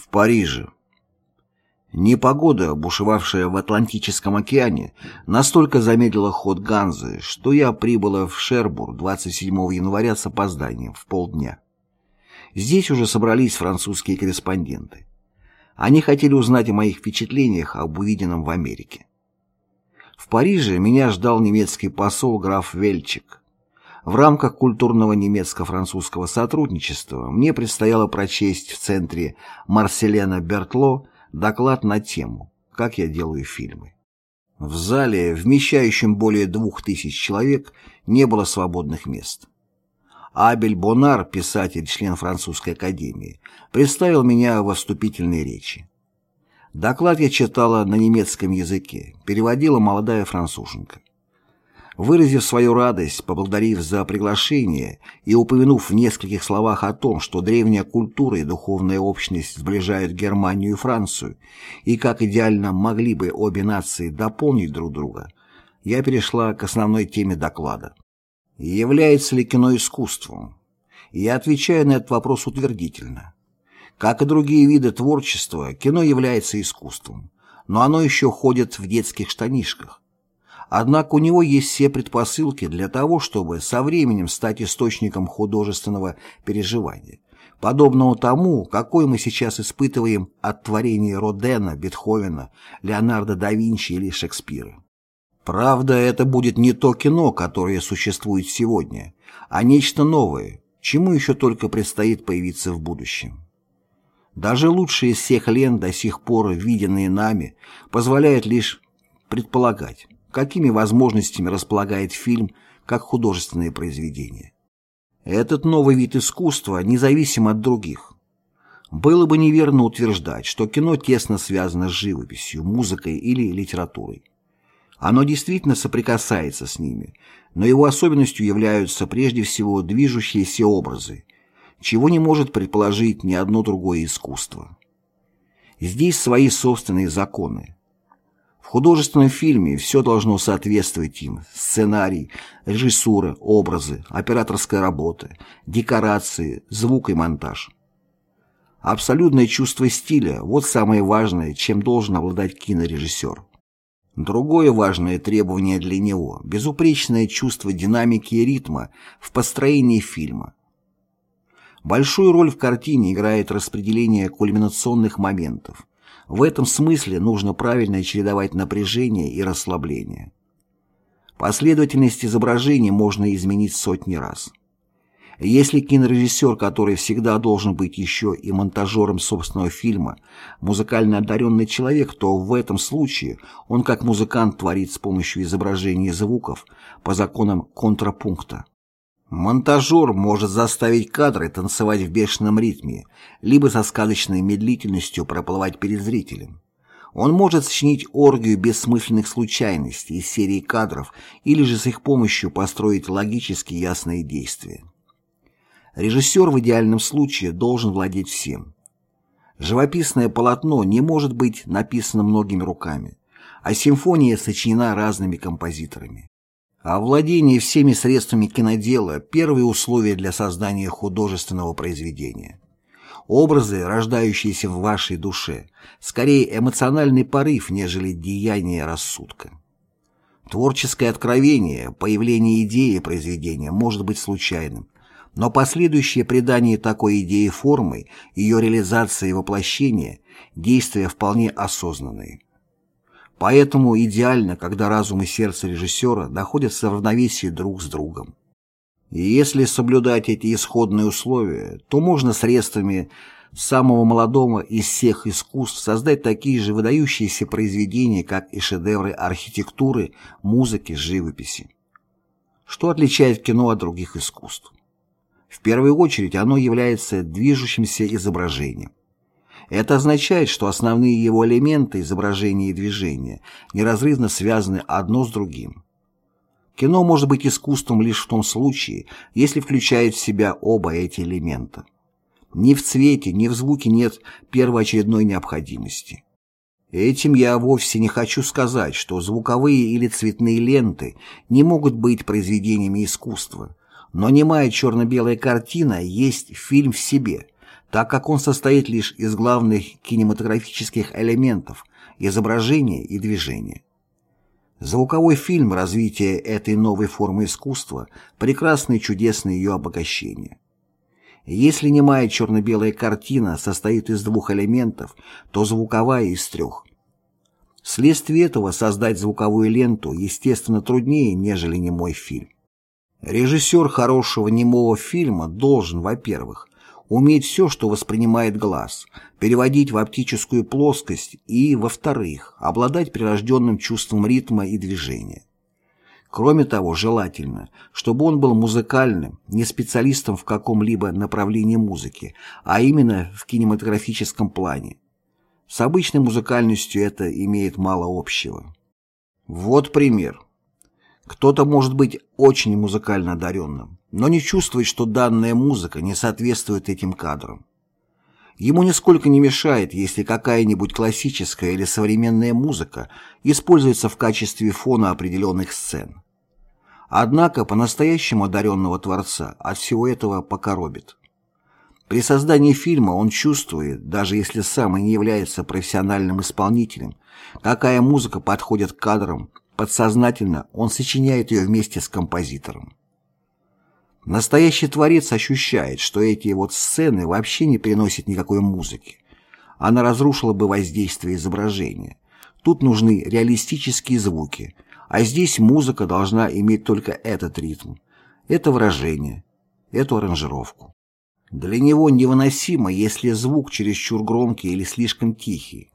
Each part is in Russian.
В Париже. Непогода, бушевавшая в Атлантическом океане, настолько замедлила ход Ганзы, что я прибыла в Шербур 27 января с опозданием в полдня. Здесь уже собрались французские корреспонденты. Они хотели узнать о моих впечатлениях об увиденном в Америке. В Париже меня ждал немецкий посол граф Вельчик. В рамках культурного немецко-французского сотрудничества мне предстояло прочесть в центре Марселена Бертло доклад на тему «Как я делаю фильмы». В зале, вмещающем более двух тысяч человек, не было свободных мест. Абель Бонар, писатель, член французской академии, представил меня во вступительной речи. Доклад я читала на немецком языке, переводила молодая француженка. Выразив свою радость, поблагодарив за приглашение и упомянув в нескольких словах о том, что древняя культура и духовная общность сближают Германию и Францию, и как идеально могли бы обе нации дополнить друг друга, я перешла к основной теме доклада. Является ли кино искусством? Я отвечаю на этот вопрос утвердительно. Как и другие виды творчества, кино является искусством, но оно еще ходит в детских штанишках. Однако у него есть все предпосылки для того, чтобы со временем стать источником художественного переживания, подобного тому, какой мы сейчас испытываем от творений Родена, Бетховена, Леонардо да Винчи или Шекспира. Правда, это будет не то кино, которое существует сегодня, а нечто новое, чему еще только предстоит появиться в будущем. Даже лучшие из всех лент, до сих пор виденные нами, позволяют лишь предполагать, какими возможностями располагает фильм как художественное произведение. Этот новый вид искусства независим от других. Было бы неверно утверждать, что кино тесно связано с живописью, музыкой или литературой. Оно действительно соприкасается с ними, но его особенностью являются прежде всего движущиеся образы, чего не может предположить ни одно другое искусство. Здесь свои собственные законы. Художественном фильме все должно соответствовать им – сценарий, режиссура, образы, операторская работа, декорации, звук и монтаж. Абсолютное чувство стиля – вот самое важное, чем должен обладать кинорежиссер. Другое важное требование для него – безупречное чувство динамики и ритма в построении фильма. Большую роль в картине играет распределение кульминационных моментов. В этом смысле нужно правильно чередовать напряжение и расслабление. Последовательность изображений можно изменить сотни раз. Если кинорежиссер, который всегда должен быть еще и монтажером собственного фильма, музыкально одаренный человек, то в этом случае он как музыкант творит с помощью изображений и звуков по законам контрапункта. Монтажер может заставить кадры танцевать в бешеном ритме, либо со сказочной медлительностью проплывать перед зрителем. Он может сочинить оргию бессмысленных случайностей из серии кадров или же с их помощью построить логически ясные действия. Режиссер в идеальном случае должен владеть всем. Живописное полотно не может быть написано многими руками, а симфония сочинена разными композиторами. А владение всеми средствами кинодела – первые условия для создания художественного произведения. Образы, рождающиеся в вашей душе, скорее эмоциональный порыв, нежели деяние рассудка. Творческое откровение, появление идеи произведения может быть случайным, но последующее придание такой идеи формы, ее реализация и воплощение – действия вполне осознанные. Поэтому идеально, когда разум и сердце режиссера находятся в равновесии друг с другом. И если соблюдать эти исходные условия, то можно средствами самого молодого из всех искусств создать такие же выдающиеся произведения, как и шедевры архитектуры, музыки, живописи. Что отличает кино от других искусств? В первую очередь оно является движущимся изображением. Это означает, что основные его элементы изображения и движения неразрывно связаны одно с другим. Кино может быть искусством лишь в том случае, если включает в себя оба эти элемента. Ни в цвете, ни в звуке нет первоочередной необходимости. Этим я вовсе не хочу сказать, что звуковые или цветные ленты не могут быть произведениями искусства, но немая черно-белая картина есть фильм в себе, так как он состоит лишь из главных кинематографических элементов – изображения и движения. Звуковой фильм развития этой новой формы искусства – прекрасное и чудесное ее обогащение. Если немая черно-белая картина состоит из двух элементов, то звуковая – из трех. Вследствие этого создать звуковую ленту, естественно, труднее, нежели немой фильм. Режиссер хорошего немого фильма должен, во-первых, уметь все, что воспринимает глаз, переводить в оптическую плоскость и, во-вторых, обладать прирожденным чувством ритма и движения. Кроме того, желательно, чтобы он был музыкальным, не специалистом в каком-либо направлении музыки, а именно в кинематографическом плане. С обычной музыкальностью это имеет мало общего. Вот пример. Кто-то может быть очень музыкально одаренным, но не чувствует, что данная музыка не соответствует этим кадрам. Ему нисколько не мешает, если какая-нибудь классическая или современная музыка используется в качестве фона определенных сцен. Однако по-настоящему одаренного творца от всего этого покоробит. При создании фильма он чувствует, даже если сам и не является профессиональным исполнителем, какая музыка подходит к кадрам, подсознательно он сочиняет ее вместе с композитором. Настоящий творец ощущает, что эти вот сцены вообще не приносят никакой музыки. Она разрушила бы воздействие изображения. Тут нужны реалистические звуки, а здесь музыка должна иметь только этот ритм, это выражение, эту аранжировку. Для него невыносимо, если звук чересчур громкий или слишком тихий.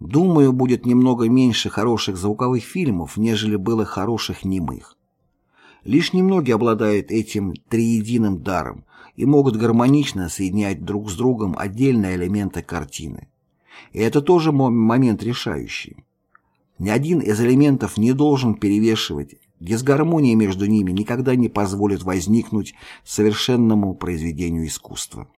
Думаю, будет немного меньше хороших звуковых фильмов, нежели было хороших немых. Лишь немногие обладают этим триединым даром и могут гармонично соединять друг с другом отдельные элементы картины. И это тоже момент решающий. Ни один из элементов не должен перевешивать Дисгармония между ними никогда не позволит возникнуть совершенному произведению искусства.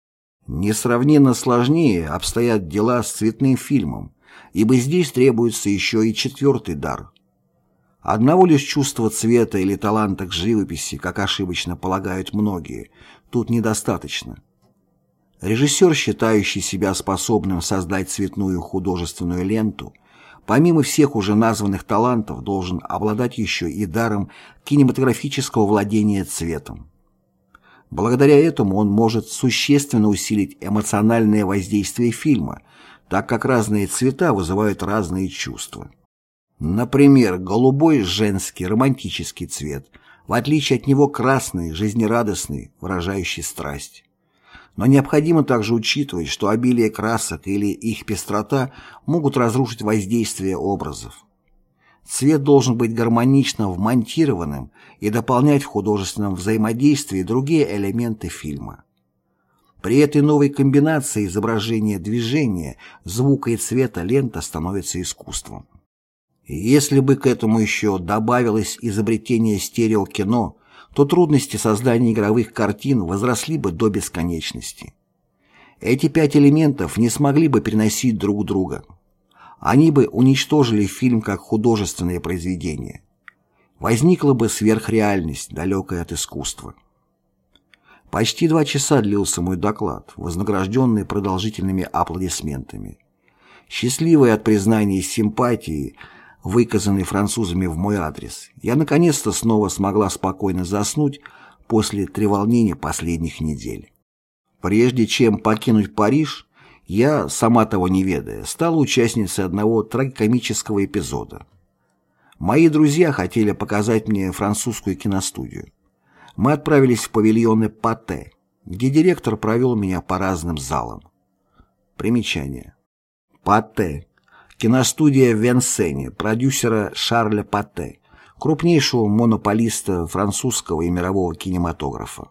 Несравненно сложнее обстоят дела с цветным фильмом, ибо здесь требуется еще и четвертый дар. Одного лишь чувства цвета или таланта к живописи, как ошибочно полагают многие, тут недостаточно. Режиссер, считающий себя способным создать цветную художественную ленту – помимо всех уже названных талантов, должен обладать еще и даром кинематографического владения цветом. Благодаря этому он может существенно усилить эмоциональное воздействие фильма, так как разные цвета вызывают разные чувства. Например, голубой – женский, романтический цвет, в отличие от него красный, жизнерадостный, выражающий страсть. Но необходимо также учитывать, что обилие красок или их пестрота могут разрушить воздействие образов. Цвет должен быть гармонично вмонтированным и дополнять в художественном взаимодействии другие элементы фильма. При этой новой комбинации изображения движения, звука и цвета лента становится искусством. Если бы к этому еще добавилось изобретение стереокино, то трудности создания игровых картин возросли бы до бесконечности. Эти пять элементов не смогли бы переносить друг друга. Они бы уничтожили фильм как художественное произведение. Возникла бы сверхреальность, далекая от искусства. Почти два часа длился мой доклад, вознагражденный продолжительными аплодисментами. Счастливый от признания и симпатии – выказанный французами в мой адрес, я наконец-то снова смогла спокойно заснуть после треволнения последних недель. Прежде чем покинуть Париж, я, сама того не ведая, стала участницей одного трагикомического эпизода. Мои друзья хотели показать мне французскую киностудию. Мы отправились в павильоны Патте, где директор провел меня по разным залам. Примечание. Патте Киностудия в Венсене, продюсера Шарля Патте, крупнейшего монополиста французского и мирового кинематографа.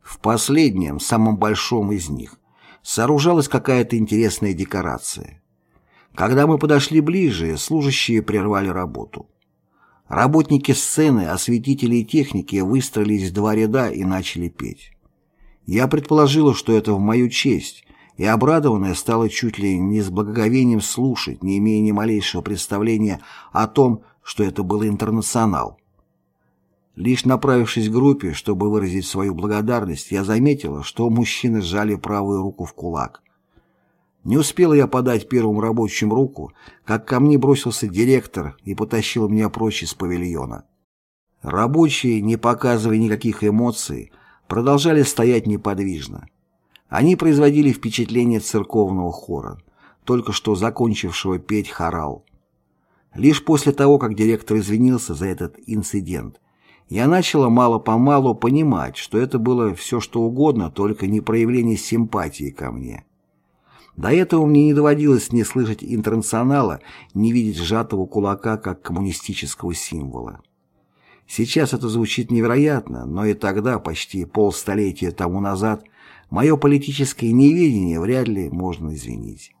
В последнем, самом большом из них, сооружалась какая-то интересная декорация. Когда мы подошли ближе, служащие прервали работу. Работники сцены, осветители и техники выстроились в два ряда и начали петь. Я предположила, что это в мою честь, и обрадованная стала чуть ли не с благоговением слушать, не имея ни малейшего представления о том, что это был интернационал. Лишь направившись к группе, чтобы выразить свою благодарность, я заметила, что мужчины сжали правую руку в кулак. Не успела я подать первому рабочим руку, как ко мне бросился директор и потащил меня прочь из павильона. Рабочие, не показывая никаких эмоций, продолжали стоять неподвижно. Они производили впечатление церковного хора, только что закончившего петь хорал. Лишь после того, как директор извинился за этот инцидент, я начала мало-помалу понимать, что это было все что угодно, только не проявление симпатии ко мне. До этого мне не доводилось ни слышать интернационала, ни видеть сжатого кулака как коммунистического символа. Сейчас это звучит невероятно, но и тогда, почти полстолетия тому назад, мое политическое неведение вряд ли можно извинить.